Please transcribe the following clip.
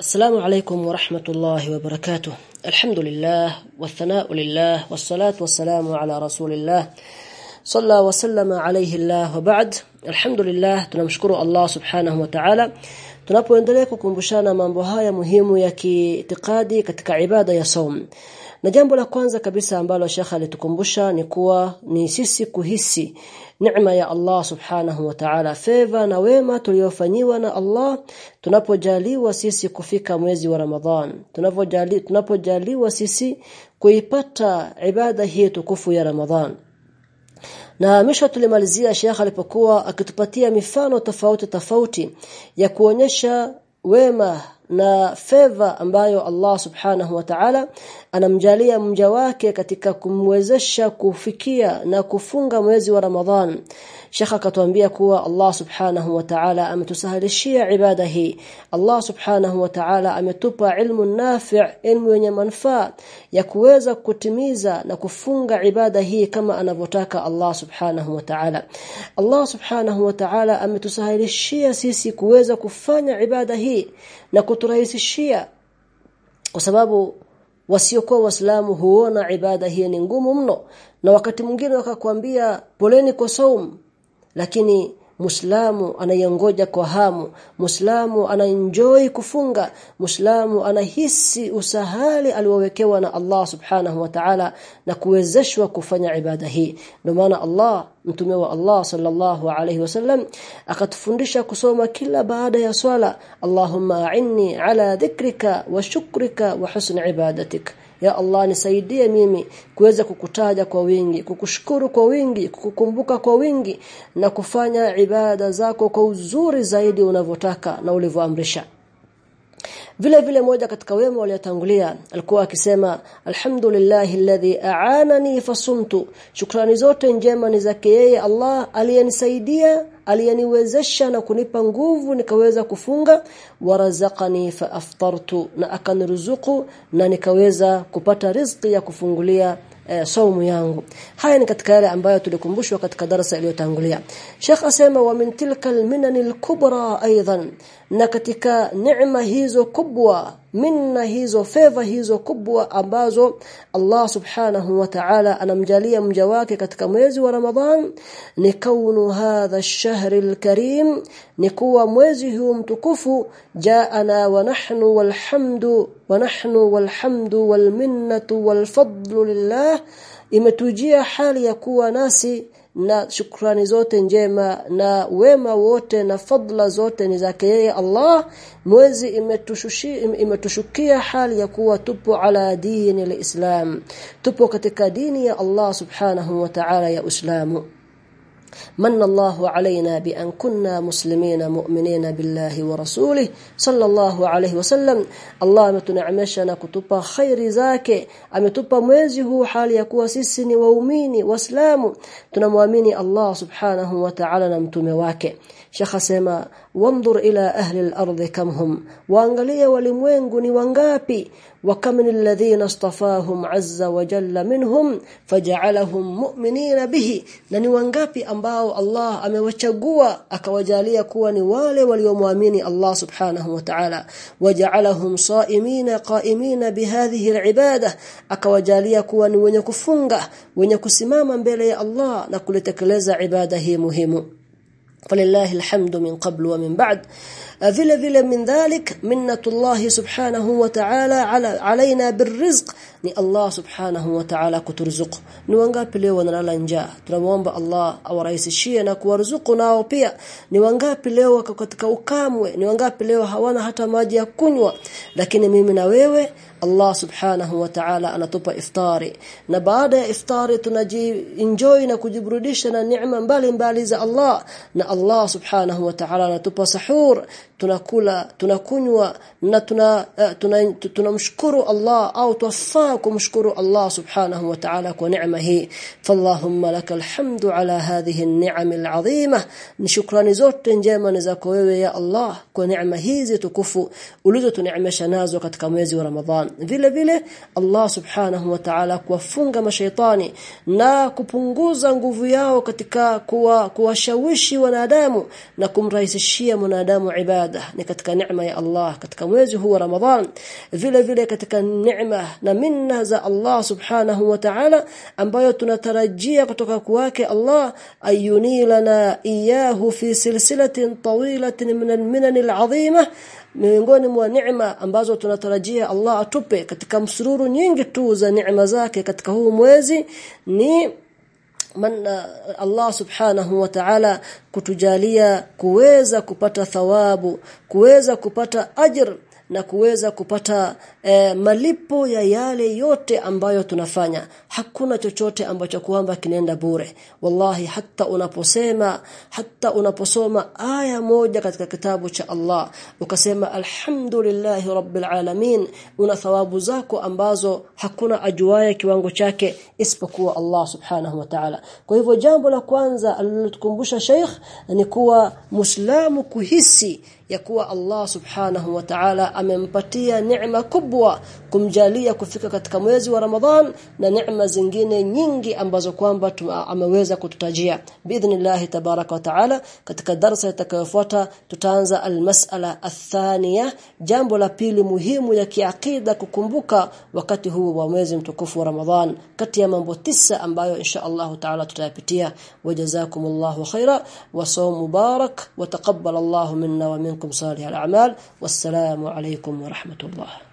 السلام عليكم ورحمة الله وبركاته. الحمد لله والثناء لله والصلاة والسلام على رسول الله. صلى وسلم عليه الله وبعد. الحمد لله تنمشكر الله سبحانه وتعالى tunapoendelea kukumbushana mambo haya muhimu ya kiitikadi كتك عبادة ya somo na jambo la kwanza kabisa ambalo Sheikh alitukumbusha ni kuwa ni sisi kuhisi neema ya Allah subhanahu wa ta'ala feva na wema tuliofanyiwa na Allah tunapojaliwa sisi kufika mwezi wa Ramadhan tunapojaliwa tunapojaliwa sisi kuipata ibada hii tukufu ya Ramadhan. Na mwisho tulimalizia Sheikh alipokuwa akitupatia mifano tofauti tofauti ya kuonyesha wema na fedha ambayo Allah subhanahu wa ta'ala anamjalia mja wake katika kumwezesha kufikia na kufunga mwezi wa Ramadhan. Sheikh akatuambia kuwa Allah subhanahu wa ta'ala ametusahilishia ibada hii. Allah subhanahu wa ta'ala ametupa ilmu nafi' ilmu yenye manufaa ya kuweza kutimiza na kufunga ibada hii kama anavyotaka Allah subhanahu wa ta'ala. Allah subhanahu wa ta'ala ametusahilishia sisi kuweza kufanya ibada hii na kuturahisishia. Kwa sababu wasiokuwa waislamu huona ibada hii ni ngumu mno. Na wakati mwingine wakakwambia poleni kwa saum. Lakini Muislamu anayangoja kwa hamu, Muislamu anaenjoy kufunga, Muislamu anahisi usahali aliowekewa na Allah Subhanahu wa Ta'ala na kuwezeshwa kufanya ibada hii. Ndio maana Allah mtume wa Allah sallallahu alayhi wasallam akatufundisha kusoma kila baada ya swala Allahumma a'inni ala dhikrika wa shukrika wa husni ibadatika ya Allah nisaidie mimi kuweza kukutaja kwa wingi kukushukuru kwa wingi kukukumbuka kwa wingi na kufanya ibada zako kwa uzuri zaidi unavyotaka na ulivyoamrisha vile vile moja katika wema waliotangulia alikuwa akisema alhamdulillahi alladhi a'anani fasumtu shukrani zote njema ni zake yeye Allah aliyenisaidia aliyeniwezesha na kunipa nguvu nikaweza kufunga. Warazaqani fa aftartu na akaniruzuku na nikaweza kupata riziki ya kufungulia eh, saumu yangu. Haya ni katika yale ambayo tulikumbushwa katika darasa iliyotangulia. Sheikh asema wa min tilka alminanil kubra aidan na katika neema hizo kubwa minna hizo feva hizo kubwa ambazo Allah subhanahu wa ta'ala anamjalia mja wake katika mwezi wa Ramadhan ni kaunu hadha ash-shahr al-karim ni kuwa mwezi huu mtukufu jaana wa nahnu walhamdu wa nahnu walhamdu walminnatu walfadlu lillah imetujia hali ya kuwa nasi na shukrani zote njema na wema wote na fadla zote ni zake yeye Allah. Mwezi imetushushia imetushukia hali ya kuwa tupo ala dini islam tupo katika dini ya Allah subhanahu wa ta'ala ya Uislamu من الله علينا بأن كنا مسلمين مؤمنين بالله ورسوله صلى الله عليه وسلم. الله متنعمشنا كتبا خير ذاك امتوبا مزي هو حال يكون سيسني ني واميني واسلام تنمؤمني الله سبحانه وتعالى نمتمه واك شخص wanzur ila ahli al-ardh kam hum waangalia walimwengu ni wangapi وكم الذين اصطفاهم عز وجل منهم فجعلهم مؤمنين به na ni wangapi ambao Allah amewachagua akawajalia kuwa ni wale waliomwamini Allah subhanahu wa ta'ala waja'alahum saimina qaimina bihadhihi alibada akawajalia kuwa ni wenye kufunga wenye kusimama mbele ya Allah na kulitekeleza ibada hii muhimu فلله الحمد من قبل ومن بعد. فيل من ذلك منة الله سبحانه وتعالى علينا بالرزق ni Allah subhanahu wa ta'ala kuturzuku ni wangapi leo wanalala njaa? Tunamuomba Allah awarahisishie na kuwaruzuku nao pia. Ni wangapi leo wako katika ukamwe? Ni wangapi leo hawana hata maji ya kunywa? Lakini mimi na wewe Allah subhanahu wa ta'ala anatupa iftari. Na baada ya iftari tunaji enjoy na kujiburudisha na neema mbalimbali za Allah. Na Allah subhanahu wa ta'ala anatupa sahur. Tunakula tunakunywa na tuna tunamshukuru tuna Allah au twafanya sana kumshukuru Allah subhanahu wa ta'ala kwa neema hii. Fallahumma lakal hamdu ala hadhihi an-ni'am al-'azima. Ni shukrani zote njema ni zako wewe ya Allah kwa neema hizi tukufu ulizotuneemesha nazo katika mwezi wa Ramadhan. Vile vile Allah subhanahu wa ta'ala kuwafunga mashaitani na kupunguza nguvu yao katika kuwa kuwashawishi wanadamu na kumrahisishia mwanadamu ibada. Ni katika neema ya Allah katika mwezi huu wa Ramadhan. Vile vile katika neema na minna za Allah subhanahu wa ta'ala ambayo tunatarajia kutoka kwake Allah ayunilana iyahu fi silsilatin tawilatin min al-minan al-'azimah miongoni mwa neema ambazo tunatarajia Allah atupe katika msururu nyingi tu za neema zake katika huu mwezi ni man Allah subhanahu wa ta'ala kutujalia kuweza kupata thawabu kuweza kupata ajr na kuweza kupata e, malipo ya yale yote ambayo tunafanya. Hakuna chochote ambacho kwamba kinaenda bure. Wallahi hata unaposema hata unaposoma aya moja katika kitabu cha Allah ukasema alhamdulillahi rabbil alamin una thawabu zako ambazo hakuna ajuaye kiwango chake isipokuwa Allah subhanahu wa ta'ala. Kwa hivyo jambo la kwanza alilotukumbusha Sheikh ni kuwa Muislamu kuhisi ya kuwa Allah subhanahu wa ta'ala amempatia neema kubwa kumjalia kufika katika mwezi wa Ramadhan na neema zingine nyingi ambazo kwamba ameweza kututajia. Biidhnillah tabaraka wa ta'ala katika darasa itakayofuata tutaanza almas'ala athaniya jambo la pili muhimu ya kiakida kukumbuka wakati huu wa mwezi mtukufu wa Ramadhan. Kati ya mambo tisa ambayo insha Allah ta'ala tutayapitia wajazakumullahu khaira wa sawm mubarak wa taqabbal Allah minna wa minkum منكم صالح الأعمال والسلام عليكم ورحمة الله.